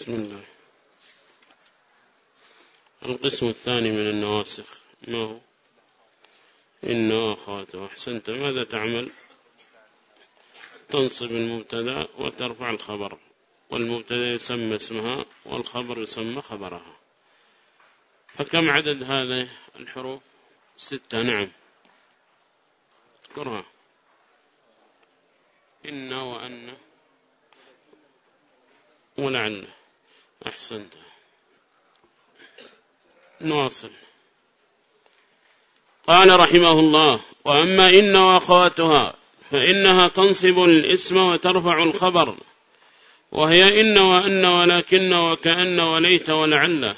بسم الله. القسم الثاني من النواسخ. ما هو؟ إن أخواته أحسنت. ماذا تعمل؟ تنصب المبتدا وترفع الخبر. والمبتدا يسمى اسمها والخبر يسمى خبرها. فكم عدد هذه الحروف؟ ستة. نعم. اذكرها. إن وأن ولعل. أحسنت. نواصل. قال رحمه الله وأما إن وأخواتها فإنها تنصب الإسم وترفع الخبر وهي إن وأن ولكن وكأن وليت ولعل.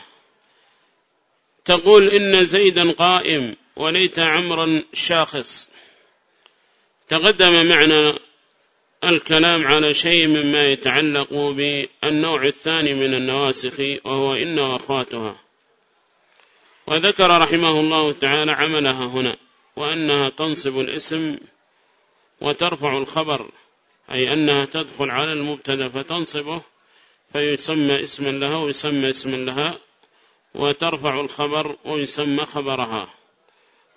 تقول إن زيدا قائم وليت عمرا شاخص. تقدم معنا الكلام على شيء مما يتعلق بالنوع الثاني من النواسخ وهو إن وأخواتها وذكر رحمه الله تعالى عملها هنا وأنها تنصب الاسم وترفع الخبر أي أنها تدخل على المبتدأ فتنصبه فيسمى اسما لها ويسمى اسما لها وترفع الخبر ويسمى خبرها.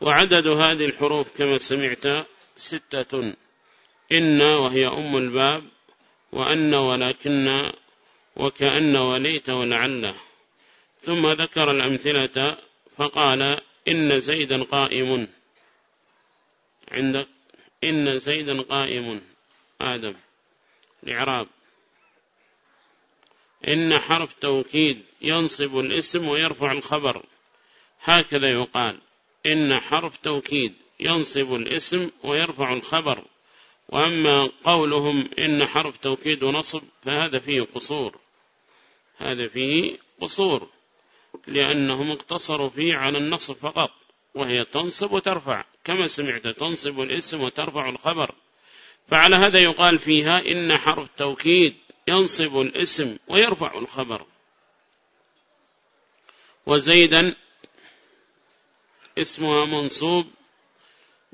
وعدد هذه الحروف كما سمعت ستة. إن وهي أم الباب وأن ولكن وكأن وليت ولعل. ثم ذكر الأمثلة فقال إن زيدا قائم. عندك؟ إن زيدا قائم. آدم. الإعراب. إن حرف توكيد ينصب الاسم ويرفع الخبر. هكذا يقال. إن حرف توكيد ينصب الاسم ويرفع الخبر. وأما قولهم إن حرف توكيد ونصب فهذا فيه قصور. هذا فيه قصور لأنهم اقتصروا فيه على النصب فقط وهي تنصب وترفع. كما سمعت تنصب الاسم وترفع الخبر. فعلى هذا يقال فيها إن حرف توكيد ينصب الاسم ويرفع الخبر. وزيدا اسمها منصوب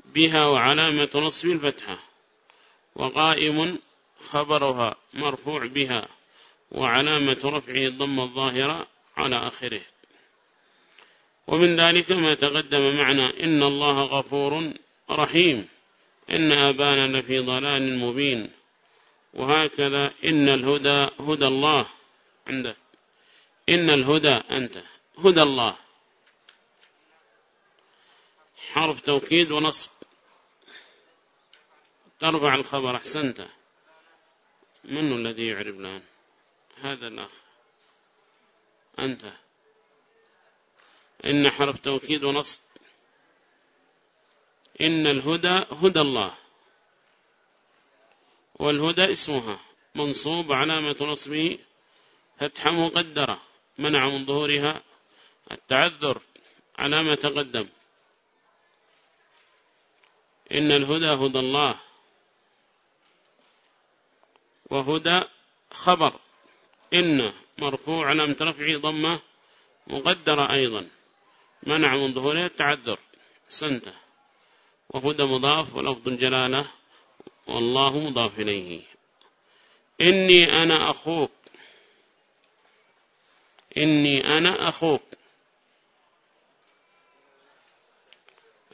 بها وعلامة نصب الفتحة. وقائم خبرها مرفوع بها وعلامة رفعه الضم الظاهرة على آخره. ومن ذلك ما تقدم معنا إن الله غفور رحيم. إن أبانا لفي ضلال مبين. وهكذا إن الهدى هدى الله. عندك إن الهدى أنت هدى الله. حرف توكيد ونصب. ترفع الخبر أحسنت من الذي يعرب الآن هذا الأخ. أنت. إن حرف توكيد ونصب. إن الهدى هدى الله. والهدى اسمها. منصوب علامة نصبه. فتحة مقدرة. منع من ظهورها. التعذر. على ما تقدم. إن الهدى هدى الله. وهدى خبر. إن مرفوع علامة رفعه ضمة مقدرة أيضا. منع من ظهورها التعذر. سنته. وهدى مضاف ولفظ الجلالة والله مضاف إليه. إني أنا أخوك. إني أنا أخوك.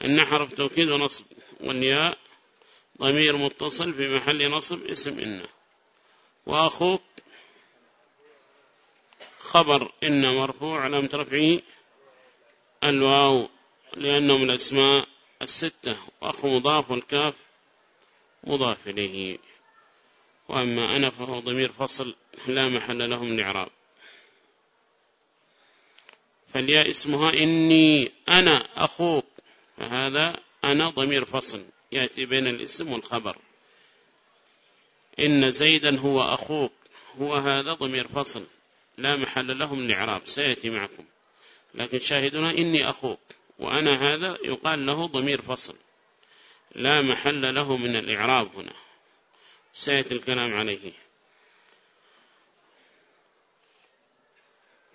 إن حرف توكيد ونصب. والياء ضمير متصل في محل نصب اسم إن. وأخوك خبر إن مرفوع على رفعه الواو لأنهم الأسماء الستة وأخ مضاف والكاف مضاف إليه. وأما أنا فهو ضمير فصل لا محل لهم الإعراب فالياء اسمها إني أنا أخوك فهذا أنا ضمير فصل يأتي بين الاسم والخبر. إن زيدا هو أخوك هو هذا ضمير فصل لا محل لهم الإعراب سيأتي معكم. لكن شاهدنا إني أخوك وأنا هذا يقال له ضمير فصل لا محل له من الإعراب هنا. سيأتي الكلام عليه.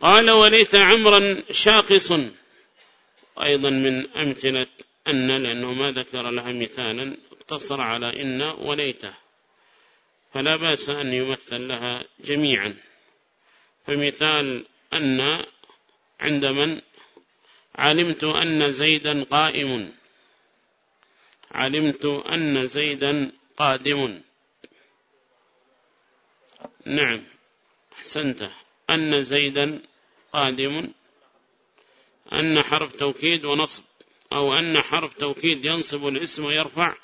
قال وليت عمرا شاقص. أيضا من أمثلة أن لأنه ما ذكر لها مثالا اقتصر على إن وليته. فلا بأس أن يمثل لها جميعا. فمثال أن عند من؟ علمت أن زيدا قائم. علمت أن زيدا قادم. نعم أحسنت. أن زيدا قادم. أن حرف توكيد ونصب أو أن حرف توكيد ينصب الاسم ويرفع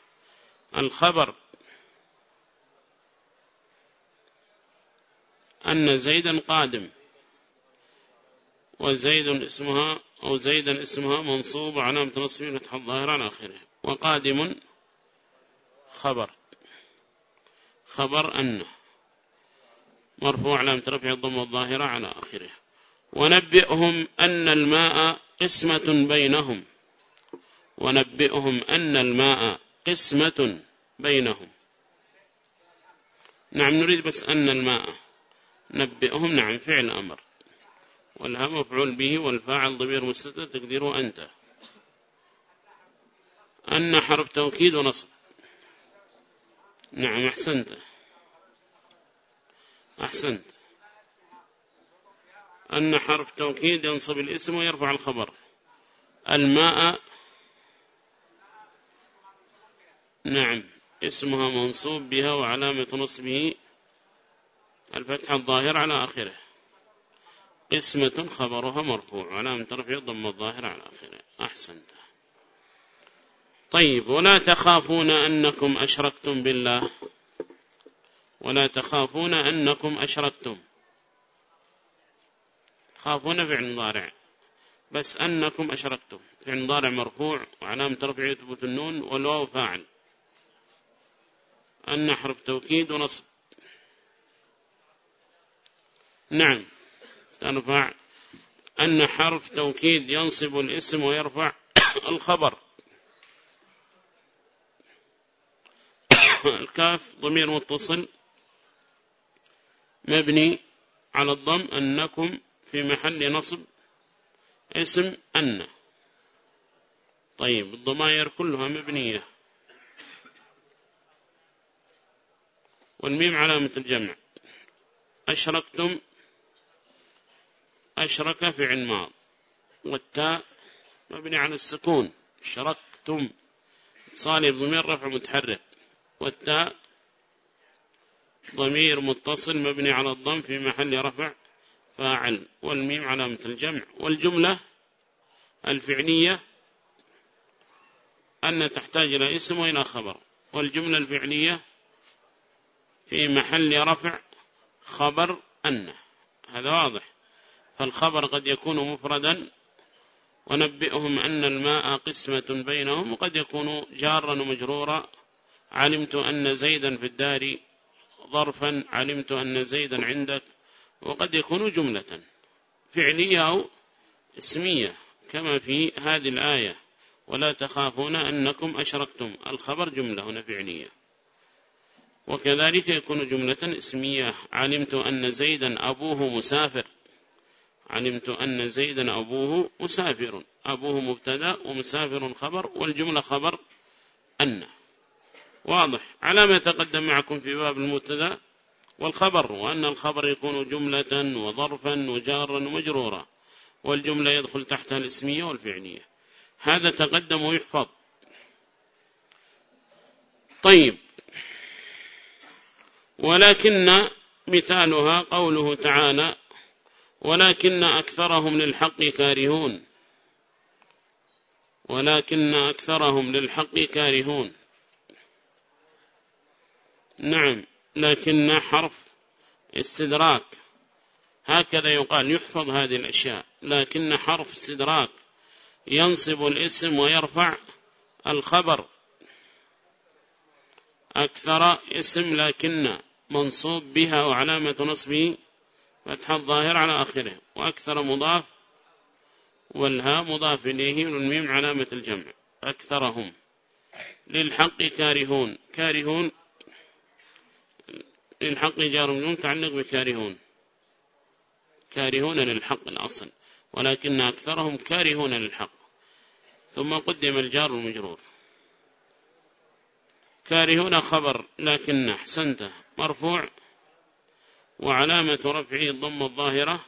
الخبر. أن زيدا قادم. وزيد اسمها أو زيدا اسمها منصوب علامة نصب فتح الظاهر على آخره. وقادم خبر. خبر أن مرفوع علامة رفع الضم الظاهرة على آخره. ونبئهم أن الماء قسمة بينهم. ونبئهم أن الماء قسمة بينهم. نعم نريد بس أن الماء. نبئهم نعم فعل أمر. والها مفعول به والفاعل ضمير مستتر تقديره أنت. أن حرف توكيد ونصب. نعم أحسنت. أحسنت. أن حرف توكيد ينصب الاسم ويرفع الخبر. الماء. نعم اسمها منصوب بها وعلامة نصبه الفتحة الظاهر على آخره. قسمة خبرها مرفوع علامة رفع ضم الظاهر على آخره. أحسنت. طيب ولا تخافون أنكم أشركتم بالله. ولا تخافون أنكم أشركتم. خافون فعل ضارع. بس أنكم أشركتم. فعل ضارع مرفوع وعلامة رفع يثبت النون والواو فاعل. أن حرف توكيد ونصب. نعم. ترفع أن حرف توكيد ينصب الاسم ويرفع الخبر. الكاف ضمير متصل مبني على الضم أنكم في محل نصب اسم أن. طيب الضمائر كلها مبنية. والميم علامة الجمع. أشركتم أشرك فعل ماض والتاء مبني على السكون. شركتم. صالح ضمير رفع متحرك. والتاء ضمير متصل مبني على الضم في محل رفع فاعل. والميم علامة الجمع. والجملة الفعلية أن تحتاج إلى اسم وإلى خبر. والجملة الفعلية في محل رفع خبر أن هذا واضح. فالخبر قد يكون مفردا ونبئهم أن الماء قسمة بينهم وقد يكون جارا ومجرورا. علمت أن زيدا في الدار ظرفا علمت أن زيدا عندك وقد يكون جملة فعلية أو اسمية كما في هذه الآية. ولا تخافون أنكم أشركتم. الخبر جملة هنا فعلية. وكذلك يكون جملة اسمية. علمت أن زيدا أبوه مسافر. علمت أن زيدا أبوه مسافر. أبوه مبتدأ ومسافر خبر والجملة خبر أن. واضح. على ما يتقدم معكم في باب المبتدأ والخبر وأن الخبر يكون جملة وظرفا وجارا ومجرورا والجملة يدخل تحتها الاسمية والفعلية. هذا تقدم ويحفظ. طيب. ولكن مثالها قوله تعالى ولكن أكثرهم للحق كارهون. ولكن أكثرهم للحق كارهون. نعم لكن حرف استدراك. هكذا يقال يحفظ هذه الأشياء. لكن حرف استدراك ينصب الاسم ويرفع الخبر. أكثر اسم لكن منصوب بها وعلامة نصبه فتح الظاهر على آخره وأكثر مضاف والها مضاف إليه والميم علامة الجمع أكثرهم. للحق كارهون. كارهون للحق جار مجرور متعلق بكارهون. كارهون للحق الأصل ولكن أكثرهم كارهون للحق. ثم قدم الجار المجرور. كارهون خبر لكن أحسنته. مرفوع وعلامة رفعه الضم الظاهرة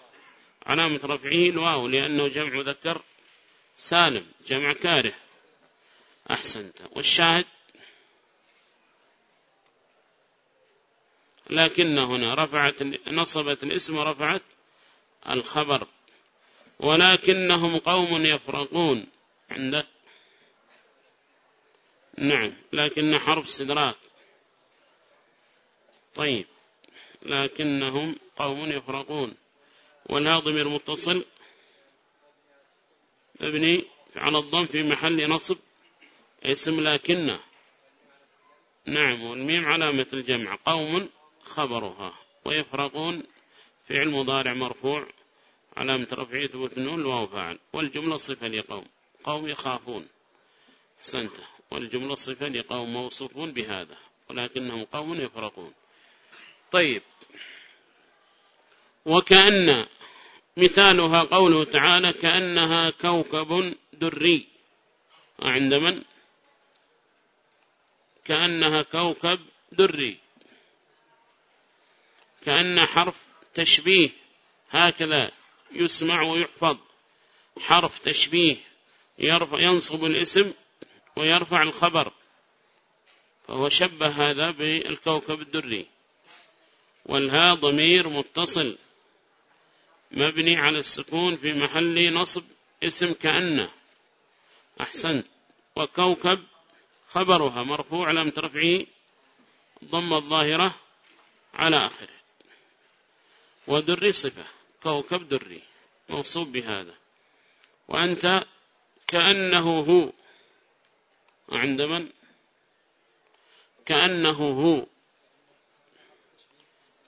علامة رفعه الواو لأنه جمع ذكر سالم جمع كاره. أحسنت. والشاهد؟ لكن هنا رفعت نصبت الاسم ورفعت الخبر. ولكنهم قوم يفرقون. عندك نعم لكن حرف استدراك. طيب. لكنهم قوم يفرقون. والها ضمير متصل مبني على الضم في محل نصب اسم لكنه نعم والميم علامة الجمع قوم خبرها. ويفرقون فعل مضارع مرفوع علامة رفعه ثبوت النون الواو فاعل. والجملة صفة لقوم قوم يخافون. حسنت والجملة صفة لقوم موصوفون بهذا ولكنهم قوم يفرقون. طيب. وكأن مثالها قوله تعالى كأنها كوكب دري. عند من؟ كأنها كوكب دري. كأن حرف تشبيه هكذا يسمع ويحفظ. حرف تشبيه يرفع ينصب الاسم ويرفع الخبر. فهو شبه هذا بالكوكب الدري. والها ضمير متصل. مبني على السكون في محل نصب اسم كأنه. أحسنت وكوكب خبرها مرفوع لم ترفعه ضم الظاهرة على آخره. ودري صفة. كوكب دري. موصوب بهذا. وأنت كأنه هو. عند من؟ كأنه هو.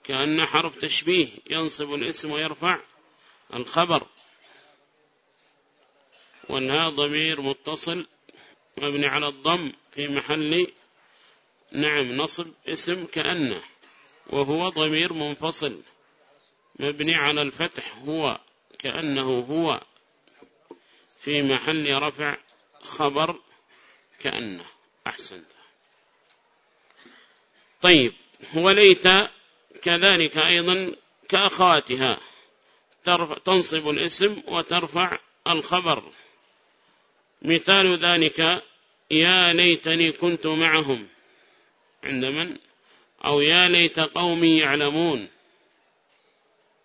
كأن حرف تشبيه ينصب الاسم ويرفع الخبر. وانها ضمير متصل مبني على الضم في محل نعم نصب اسم كأنه وهو ضمير منفصل مبني على الفتح هو كأنه هو في محل رفع خبر كأنه. أحسنت. طيب وليت كذلك أيضا كأخواتها. تنصب الاسم وترفع الخبر. مثال ذلك يا ليتني كنت معهم. عند من؟ أو يا ليت قومي يعلمون.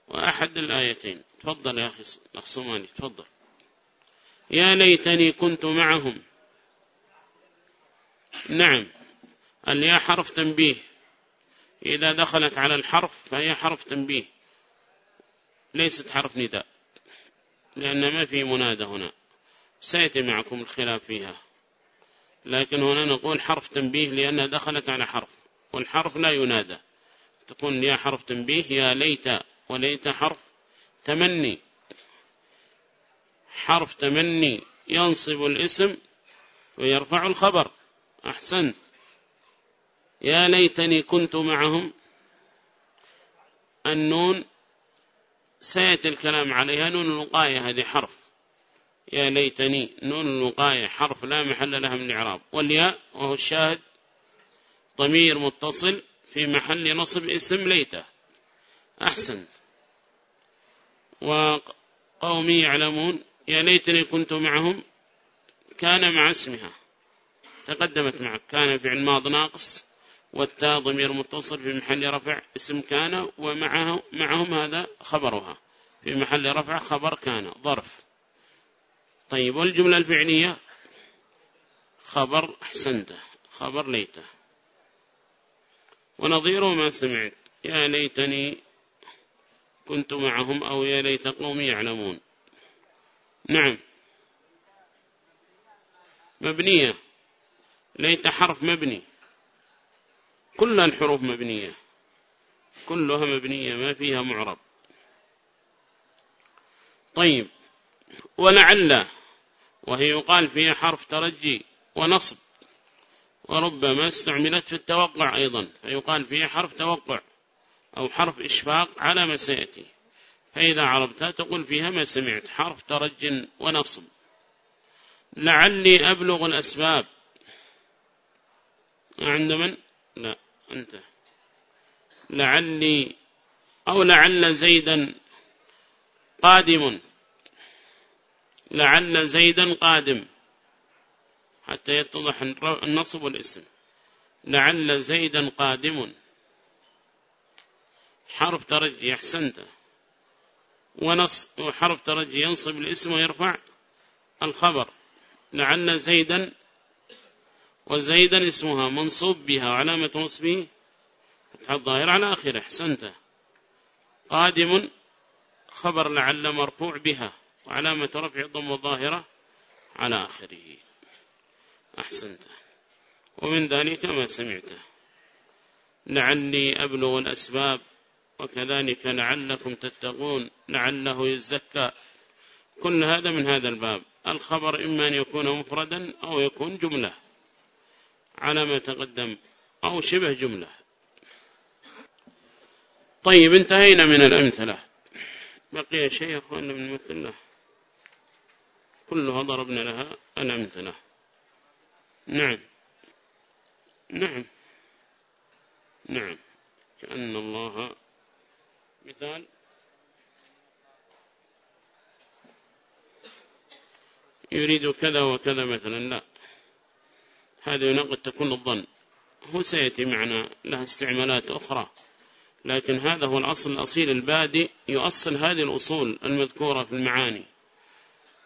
وأحد الآيتين. تفضل يا أخي الأخصماني تفضل. يا ليتني كنت معهم. نعم. الياء حرف تنبيه. إذا دخلت على الحرف فهي حرف تنبيه ليست حرف نداء لأن ما في منادى هنا سيأتي معكم الخلاف فيها. لكن هنا نقول حرف تنبيه لأنها دخلت على حرف والحرف لا ينادى. تكون يا حرف تنبيه يا ليت وليت حرف تمني. حرف تمني ينصب الاسم ويرفع الخبر. أحسنت. يا ليتني كنت معهم. النون سيأتي الكلام عليها نون الوقاية هذه حرف. يا ليتني نون الوقاية حرف لا محل لها من الإعراب والياء وهو الشاهد. ضمير متصل في محل نصب اسم ليته. أحسن. وقومي يعلمون يا ليتني كنت معهم كان مع اسمها. تقدمت معك. كان فعل ماض ناقص. والتاء ضمير متصل في محل رفع اسم كان ومعه معهم هذا خبرها. في محل رفع خبر كان ظرف. طيب والجملة الفعلية خبر أحسنته خبر ليته. ونظيره ما سمعت. يا ليتني كنت معهم أو يا ليت قومي يعلمون. نعم. مبنية. ليت حرف مبني. كل الحروف مبنية. كلها مبنية ما فيها معرب. طيب ولعل وهي يقال فيها حرف ترجي ونصب. وربما استعملت في التوقع أيضا فيقال فيها حرف توقع أو حرف إشفاق على ما سيأتي. فإذا عربتها تقول فيها ما سمعت حرف ترج ونصب. لعلي أبلغ الأسباب. عند من؟ لا. أنت. لعلي أو لعل زيدا قادم. لعل زيدا قادم. حتى يتضح النصب والاسم. لعل زيدا قادم. حرف ترجي أحسنت. ونص وحرف ترجي ينصب الاسم ويرفع الخبر. لعل زيدا وزيدا اسمها منصوب بها وعلامة نصبه فتح الظاهر على آخره. أحسنت. قادم خبر لعل مرفوع بها وعلامة رفع الضم الظاهرة على آخره. أحسنت. ومن ذلك ما سمعته لعلي أبلغ الأسباب وكذلك لعلكم تتقون. لعله يزكى. كل هذا من هذا الباب. الخبر إما أن يكون مفردا أو يكون جملة. على ما تقدم أو شبه جملة. طيب انتهينا من الأمثلة. بقي شيء أخوانا من مثله كلها ضربنا لها الأمثلة. نعم. نعم. نعم. كأن الله مثال. يريد كذا وكذا مثلا. لا. هذا قد تكون الظن. هو سيأتي معنا لها استعمالات أخرى. لكن هذا هو الأصل الأصيل البادئ يؤصل هذه الأصول المذكورة في المعاني.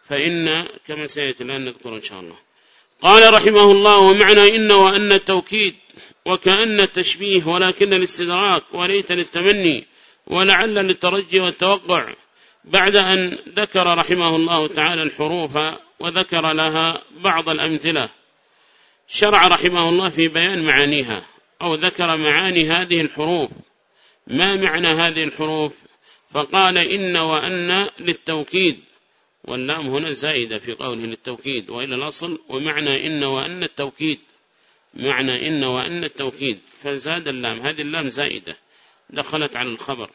فإن كما سيأتي الآن نذكر إن شاء الله. قال رحمه الله ومعنى إن وأن التوكيد وكأن التشبيه ولكن الاستدراك وليت للتمني ولعل للترجي والتوقع بعد أن ذكر رحمه الله تعالى الحروف وذكر لها بعض الأمثلة. شرع رحمه الله في بيان معانيها أو ذكر معاني هذه الحروف. ما معنى هذه الحروف؟ فقال إن وأن للتوكيد. واللام هنا زائدة في قوله للتوكيد وإلى الأصل ومعنى إن وأن التوكيد. معنى إن وأن التوكيد. فزاد اللام هذه اللام زائدة دخلت على الخبر.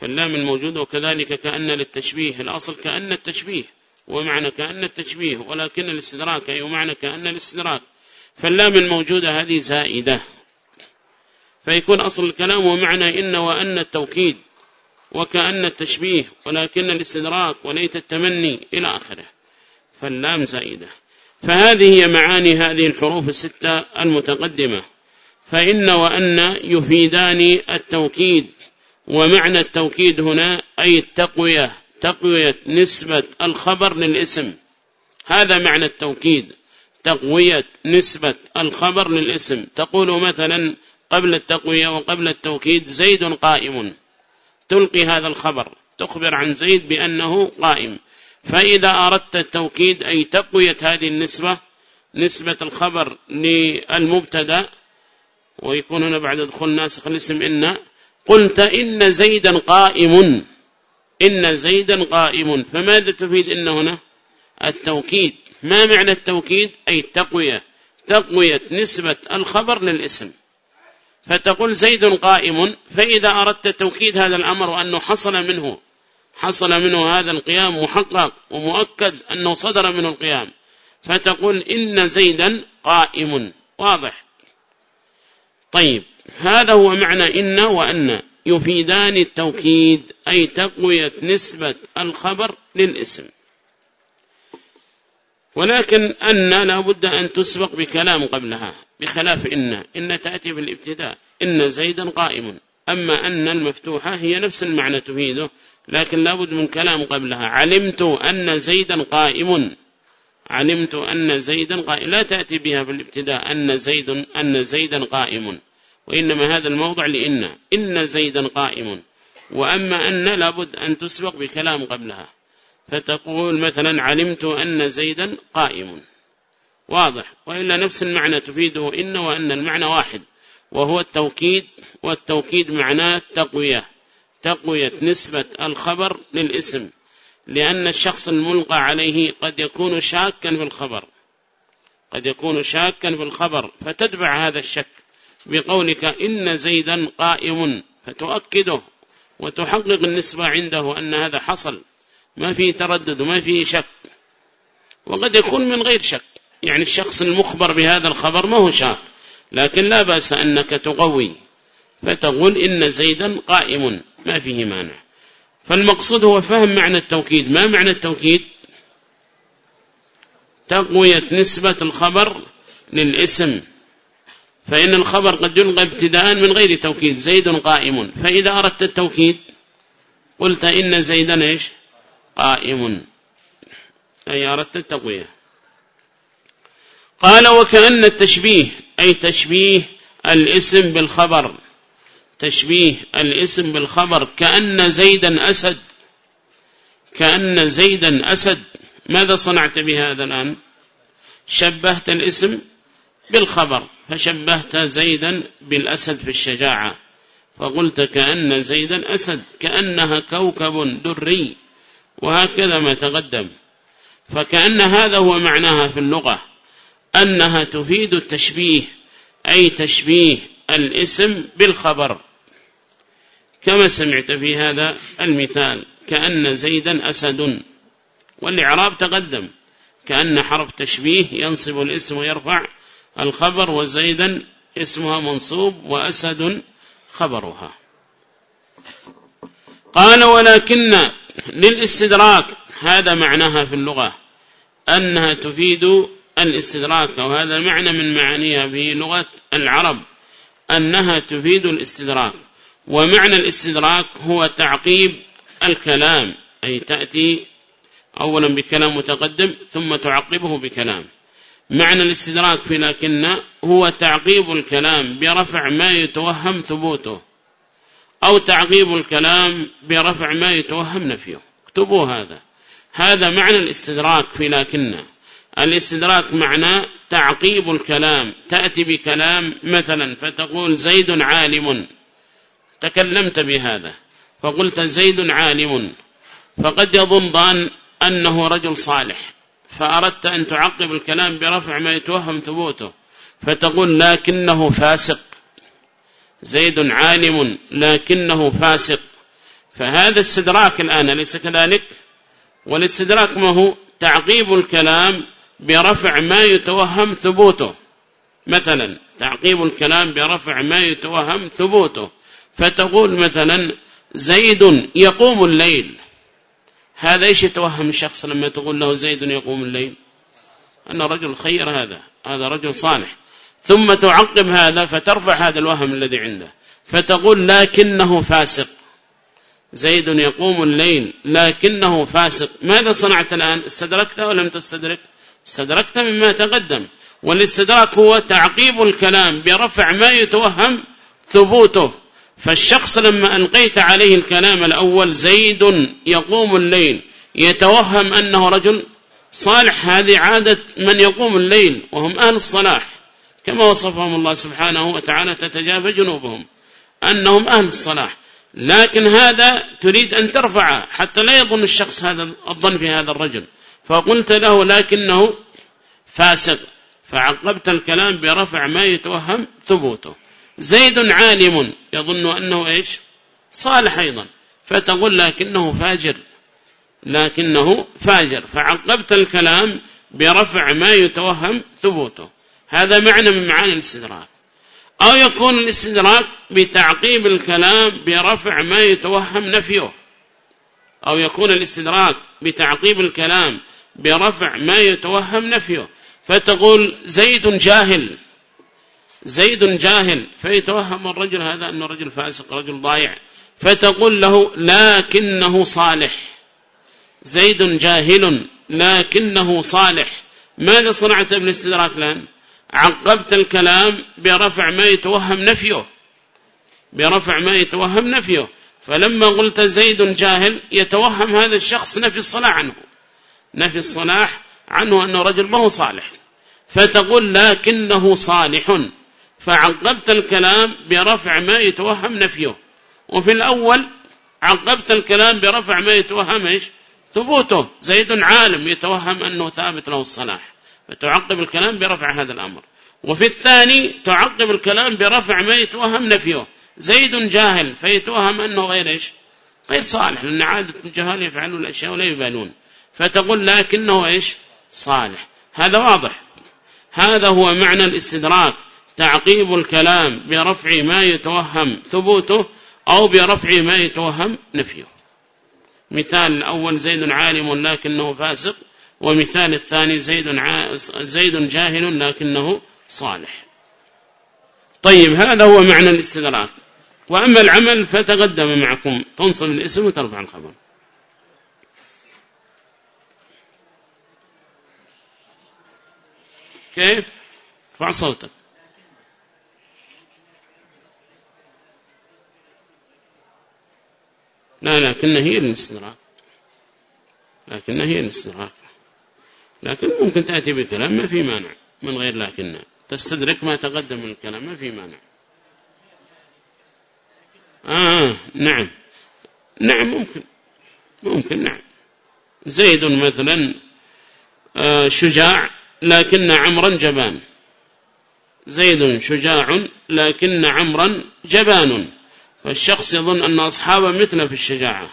فاللام الموجود وكذلك كأن للتشبيه الأصل كأن التشبيه. ومعنى كأن التشبيه ولكن الاستدراك أي معنى كأن الاستدراك. فاللام الموجودة هذه زائدة. فيكون أصل الكلام ومعنى إن وأن التوكيد وكأن التشبيه ولكن الاستدراك وليت التمني إلى آخره. فاللام زائدة. فهذه هي معاني هذه الحروف الستة المتقدمة. فإن وأن يفيدان التوكيد ومعنى التوكيد هنا أي التقوية. تقوية نسبة الخبر للاسم. هذا معنى التوكيد. تقوية نسبة الخبر للاسم. تقول مثلا قبل التقوية وقبل التوكيد زيد قائم. تلقي هذا الخبر. تخبر عن زيد بأنه قائم. فإذا أردت التوكيد أي تقوية هذه النسبة نسبة الخبر للمبتدأ ويكون هنا بعد دخول ناسخ الاسم إن قلت إن زيدا قائم. إن زيدا قائم. فماذا تفيد إن هنا؟ التوكيد. ما معنى التوكيد؟ أي التقوية تقوية نسبة الخبر للاسم. فتقول زيد قائم. فإذا أردت توكيد هذا الأمر وأنه حصل منه حصل منه هذا القيام محقق ومؤكد أنه صدر منه القيام. فتقول إن زيدا قائم. واضح. طيب هذا هو معنى إن وأن. يفيدان التوكيد أي تقوية نسبة الخبر للاسم. ولكن أن لا بد أن تسبق بكلام قبلها بخلاف إن إن تأتي بالابتداء إن زيدا قائم. أما أن المفتوحة هي نفس المعنى تفيده لكن لا بد من كلام قبلها. علمت أن زيدا قائم. علمت أن زيدا قائم. لا تأتي بها بالابتداء أن زيد أن زيدا قائم. وإنما هذا الموضع لإن. إن زيدا قائم. وأما أن لابد أن تسبق بكلام قبلها. فتقول مثلا علمت أن زيدا قائم. واضح. وإلا نفس المعنى تفيده إن وأن المعنى واحد. وهو التوكيد. والتوكيد معناه تقوية تقوية نسبة الخبر للاسم. لأن الشخص الملقى عليه قد يكون شاكا في الخبر. قد يكون شاكا في الخبر. فتتبع هذا الشك. بقولك إن زيدا قائم فتؤكده وتحقق النسبة عنده أن هذا حصل. ما فيه تردد وما فيه شك. وقد يكون من غير شك. يعني الشخص المخبر بهذا الخبر ما هو شاك. لكن لا بأس أنك تقوي فتقول إن زيدا قائم. ما فيه مانع. فالمقصود هو فهم معنى التوكيد. ما معنى التوكيد؟ تقوية نسبة الخبر للاسم. فإن الخبر قد يلغى ابتداء من غير توكيد زيد قائم. فإذا أردت التوكيد قلت إن زيدا إيش؟ قائم. أي أردت التقوية. قال وكأن التشبيه أي تشبيه الاسم بالخبر تشبيه الاسم بالخبر كأن زيدا أسد. كأن زيدا أسد. ماذا صنعت بهذا الآن؟ شبهت الاسم بالخبر فشبهت زيدا بالأسد في الشجاعة فقلت كأن زيدا أسد كأنها كوكب دري وهكذا ما تقدم. فكأن هذا هو معناها في اللغة أنها تفيد التشبيه أي تشبيه الاسم بالخبر. كما سمعت في هذا المثال كأن زيدا أسد والإعراب تقدم كأن حرف تشبيه ينصب الاسم ويرفع الخبر وزيدا اسمها منصوب وأسد خبرها. قال ولكن للاستدراك هذا معناها في اللغة أنها تفيد الاستدراك وهذا المعنى من معانيها في لغة العرب أنها تفيد الاستدراك ومعنى الاستدراك هو تعقيب الكلام أي تأتي أولا بكلام متقدم ثم تعقبه بكلام. معنى الاستدراك في لكن هو تعقيب الكلام برفع ما يتوهم ثبوته أو تعقيب الكلام برفع ما يتوهم نفيه. اكتبوا هذا. هذا معنى الاستدراك في لكن. الاستدراك معنى تعقيب الكلام. تأتي بكلام مثلا فتقول زيد عالم. تكلمت بهذا. فقلت زيد عالم. فقد يظن ظان أنه رجل صالح. فأردت أن تعقب الكلام برفع ما يتوهم ثبوته فتقول لكنه فاسق. زيد عالم لكنه فاسق. فهذا استدراك الآن ليس كذلك؟ والاستدراك ما هو؟ تعقيب الكلام برفع ما يتوهم ثبوته. مثلا تعقيب الكلام برفع ما يتوهم ثبوته. فتقول مثلا زيد يقوم الليل. هذا إيش يتوهم الشخص لما تقول له زيد يقوم الليل؟ أن رجل خير هذا هذا رجل صالح. ثم تعقب هذا فترفع هذا الوهم الذي عنده فتقول لكنه فاسق. زيد يقوم الليل لكنه فاسق. ماذا صنعت الآن؟ استدركت أو لم تستدرك؟ استدركت مما تقدم. والاستدراك هو تعقيب الكلام برفع ما يتوهم ثبوته. فالشخص لما ألقيت عليه الكلام الأول زيد يقوم الليل يتوهم أنه رجل صالح هذه عادة من يقوم الليل وهم أهل الصلاح. كما وصفهم الله سبحانه وتعالى تتجافى جنوبهم أنهم أهل الصلاح. لكن هذا تريد أن ترفع حتى لا يظن الشخص هذا الظن في هذا الرجل. فقلت له لكنه فاسق فعقبت الكلام برفع ما يتوهم ثبوته. زيد عالم يظن أنه إيش؟ صالح أيضا. فتقول لكنه فاجر لكنه فاجر. فعقبت الكلام برفع ما يتوهم ثبوته. هذا معنى من معاني الاستدراك. أو يكون الاستدراك بتعقيب الكلام برفع ما يتوهم نفيه. أو يكون الاستدراك بتعقيب الكلام برفع ما يتوهم نفيه. فتقول زيد جاهل. زيد جاهل فيتوهم الرجل هذا أنه رجل فاسق رجل ضايع. فتقول له لكنه صالح. زيد جاهل لكنه صالح. ماذا صنعت بالاستدراك الآن؟ عقبت الكلام برفع ما يتوهم نفيه. برفع ما يتوهم نفيه. فلما قلت زيد جاهل يتوهم هذا الشخص نفي الصلاح عنه. نفي الصلاح عنه أنه رجل ما هو صالح. فتقول لكنه صالح. فعقبت الكلام برفع ما يتوهم نفيه. وفي الأول عقبت الكلام برفع ما يتوهم إيش؟ ثبوته. زيد عالم يتوهم أنه ثابت له الصلاح. فتعقب الكلام برفع هذا الأمر. وفي الثاني تعقب الكلام برفع ما يتوهم نفيه. زيد جاهل فيتوهم أنه غير إيش؟ غير صالح. لأن عادة الجهال يفعلون الأشياء ولا يبالون. فتقول لكنه إيش؟ صالح. هذا واضح. هذا هو معنى الاستدراك. تعقيب الكلام برفع ما يتوهم ثبوته أو برفع ما يتوهم نفيه. مثال الأول زيد عالم لكنه فاسق ومثال الثاني زيد, زيد جاهل لكنه صالح. طيب هذا هو معنى الاستدراك. وأما العمل فتقدم معكم. تنصب الاسم وترفع الخبر. كيف؟ ارفع صوتك. لا لكن هي الاستدراك لكن هي الاستدراك لكن ممكن تأتي بكلام ما في مانع من غير لكن تستدرك ما تقدم من الكلام ما في مانع. آه نعم. نعم ممكن. ممكن نعم. زيد مثلا آه شجاع لكن عمرا جبان. زيد شجاع لكن عمرا جبان. فالشخص يظن أن أصحابه مثله في الشجاعة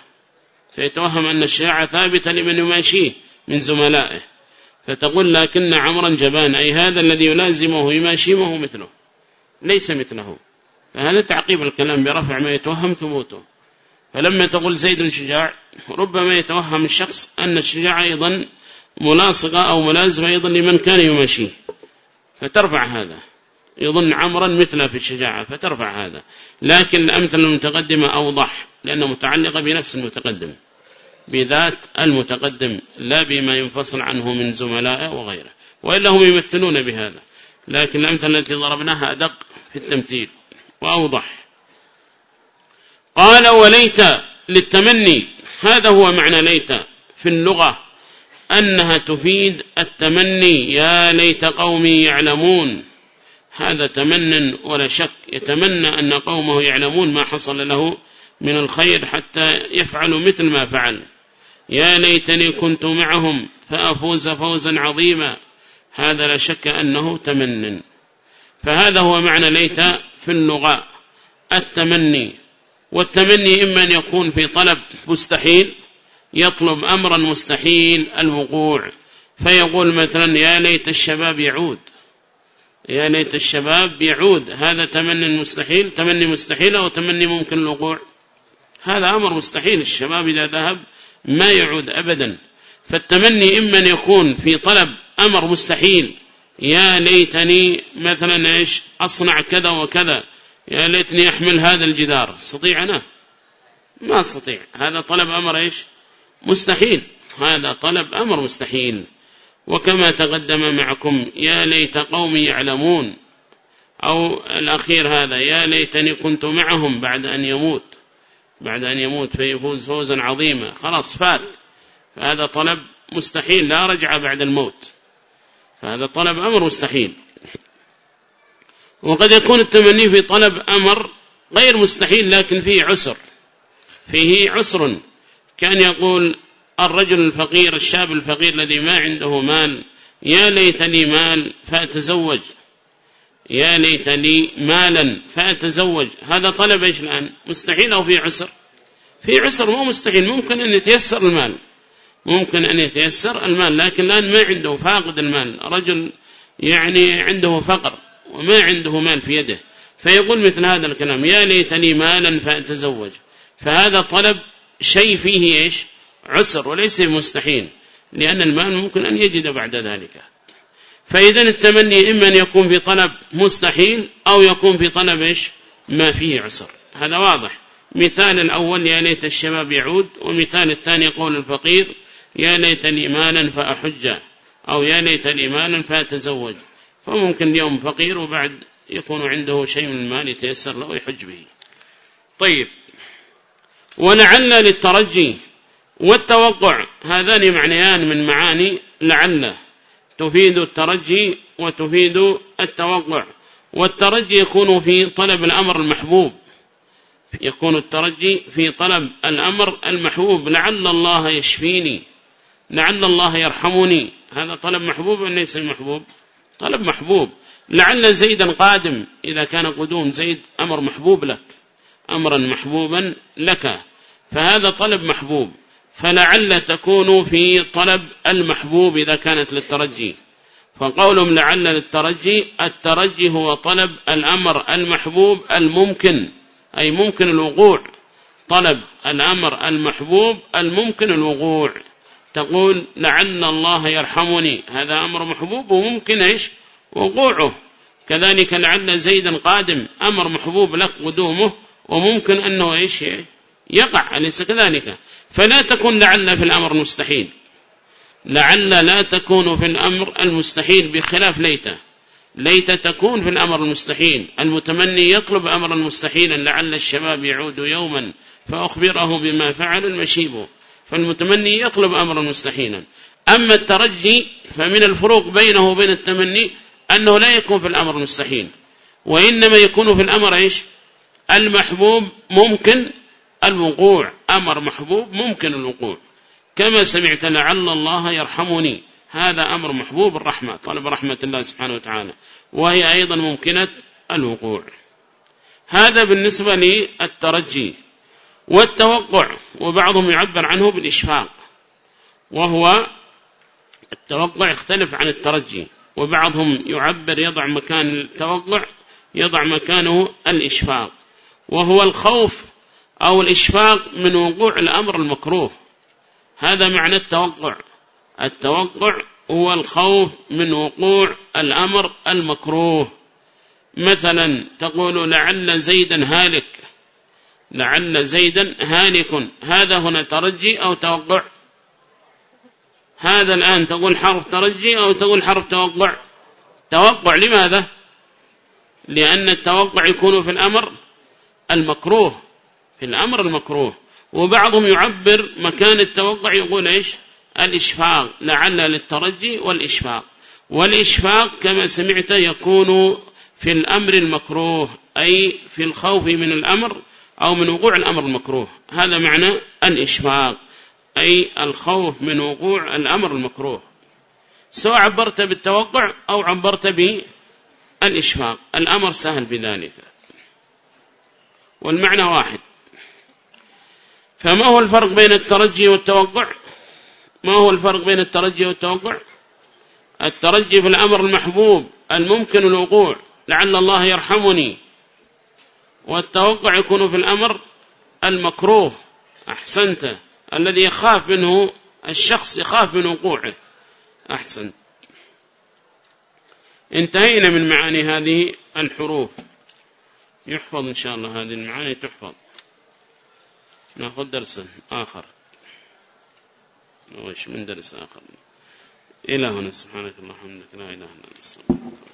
فيتوهم أن الشجاعة ثابتة لمن يماشيه من زملائه فتقول لكن عمرا جبان أي هذا الذي يلازمه يماشيه مثله ليس مثله. فهذا تعقيب الكلام برفع ما يتوهم ثبوته. فلما تقول زيد شجاع ربما يتوهم الشخص أن الشجاعة أيضا ملاصقة أو ملازمة أيضا لمن كان يمشيه فترفع هذا. يظن عمرا مثله في الشجاعة فترفع هذا. لكن الأمثلة المتقدمة أوضح لأنه متعلقة بنفس المتقدم بذات المتقدم لا بما ينفصل عنه من زملائه وغيره وإلا هم يمثلون بهذا. لكن الأمثلة التي ضربناها أدق في التمثيل وأوضح. قال وليت للتمني. هذا هو معنى ليت في اللغة أنها تفيد التمني. يا ليت قومي يعلمون. هذا تمن ولا شك يتمنى أن قومه يعلمون ما حصل له من الخير حتى يفعلوا مثل ما فعل. يا ليتني كنت معهم فأفوز فوزا عظيما. هذا لا شك أنه تمن فهذا هو معنى ليت في اللغة. التمني. والتمني إما أن يكون في طلب مستحيل يطلب أمرا مستحيل الوقوع. فيقول مثلا يا ليت الشباب يعود. يا ليت الشباب يعود. هذا تمني مستحيل تمني مستحيل أو تمني ممكن الوقوع. هذا أمر مستحيل. الشباب إذا ذهب ما يعود أبدا. فالتمني إما أن يكون في طلب أمر مستحيل. يا ليتني مثلا إيش أصنع كذا وكذا. يا ليتني أحمل هذا الجدار. أستطيع أنا؟ ما أستطيع. هذا طلب أمر إيش؟ مستحيل. هذا طلب أمر مستحيل. وكما تقدم معكم يا ليت قومي يعلمون. أو الأخير هذا يا ليتني كنت معهم بعد أن يموت. بعد أن يموت فيفوز فوزا عظيما. خلاص فات. فهذا طلب مستحيل لا رجع بعد الموت. فهذا طلب أمر مستحيل. وقد يكون التمني في طلب أمر غير مستحيل لكن فيه عسر. فيه عسر. كان يقول الرجل الفقير الشاب الفقير الذي ما عنده مال يا ليت لي مال فأتزوج. يا ليت لي مالا فأتزوج. هذا طلب إيش الآن؟ مستحيل أو في عسر؟ في عسر مو مستحيل. ممكن أن يتيسر المال. ممكن أن يتيسر المال لكن الآن ما عنده فاقد المال. رجل يعني عنده فقر وما عنده مال في يده. فيقول مثل هذا الكلام يا ليت لي مالا فأتزوج. فهذا طلب شيء فيه إيش؟ عسر وليس مستحيل لأن المال ممكن أن يجد بعد ذلك. فإذا التمني إما أن يكون في طلب مستحيل أو يكون في طلب إيش؟ ما فيه عسر. هذا واضح. مثال الأول يا ليت الشباب يعود ومثال الثاني قول الفقير يا ليتني مالا فأحج أو يا ليتني مالا فأتزوج. فممكن اليوم فقير وبعد يكون عنده شيء من المال يتيسر له ويحج به. طيب. ولعل للترجي والتوقع هذان معنيان من معاني لعل تفيد الترجي وتفيد التوقع. والترجي يكون في طلب الأمر المحبوب. يكون الترجي في طلب الأمر المحبوب. لعل الله يشفيني لعل الله يرحمني. هذا طلب محبوب أم ليس محبوب؟ طلب محبوب. لعل زيدا قادم. إذا كان قدوم زيد أمر محبوب لك. أمرا محبوبا لك. فهذا طلب محبوب. فلعل تكون في طلب المحبوب إذا كانت للترجي. فقولهم لعل للترجي الترجي هو طلب الأمر المحبوب الممكن أي ممكن الوقوع. طلب الأمر المحبوب الممكن الوقوع. تقول لعل الله يرحمني هذا أمر محبوب وممكن إيش؟ وقوعه. كذلك لعل زيدا قادم أمر محبوب لك قدومه وممكن أنه إيش؟ يقع أليس كذلك؟ فلا تكون لعل في الأمر المستحيل لعل لا تكون في الأمر المستحيل بخلاف ليته ليت تكون في الأمر المستحيل. المتمني يطلب أمرا مستحيلا لعل الشباب يعود يوما فأخبره بما فعل المشيب. فالمتمني يطلب أمرا مستحيلا. أما الترجي فمن الفروق بينه وبين التمني أنه لا يكون في الأمر المستحيل وإنما يكون في الأمر إيش؟ المحبوب ممكن الوقوع أمر محبوب ممكن الوقوع. كما سمعت لعل الله يرحمني. هذا أمر محبوب الرحمة طلب رحمة الله سبحانه وتعالى. وهي أيضا ممكنة الوقوع. هذا بالنسبة للترجي والتوقع وبعضهم يعبر عنه بالإشفاق. وهو التوقع يختلف عن الترجي وبعضهم يعبر يضع مكان التوقع يضع مكانه الإشفاق. وهو الخوف أو الإشفاق من وقوع الأمر المكروه. هذا معنى التوقع. التوقع هو الخوف من وقوع الأمر المكروه. مثلا تقول لعل زيدا هالك. لعل زيدا هالك. هذا هنا ترجي أو توقع؟ هذا الآن تقول حرف ترجي أو تقول حرف توقع؟ توقع لماذا؟ لأن التوقع يكون في الأمر المكروه. في الأمر المكروه. وبعضهم يعبر مكان التوقع يقول إيش؟ الإشفاق لعل للترجي والإشفاق. والإشفاق كما سمعت يكون في الأمر المكروه أي في الخوف من الأمر أو من وقوع الأمر المكروه. هذا معنى الإشفاق أي الخوف من وقوع الأمر المكروه. سواء عبرت بالتوقع أو عبرت بالإشفاق. الأمر سهل في ذلك والمعنى واحد. فما هو الفرق بين الترجي والتوقع؟ ما هو الفرق بين الترجي والتوقع؟ الترجي في الأمر المحبوب الممكن الوقوع لعل الله يرحمني. والتوقع يكون في الأمر المكروه أحسنت. الذي يخاف منه الشخص يخاف من وقوعه. أحسن انتهينا من معاني هذه الحروف. يحفظ إن شاء الله هذه المعاني تحفظ. نأخذ درسا آخر. وش من درس آخر. إلى هنا سبحانك اللهم وبحمدك لا إله إلا أنت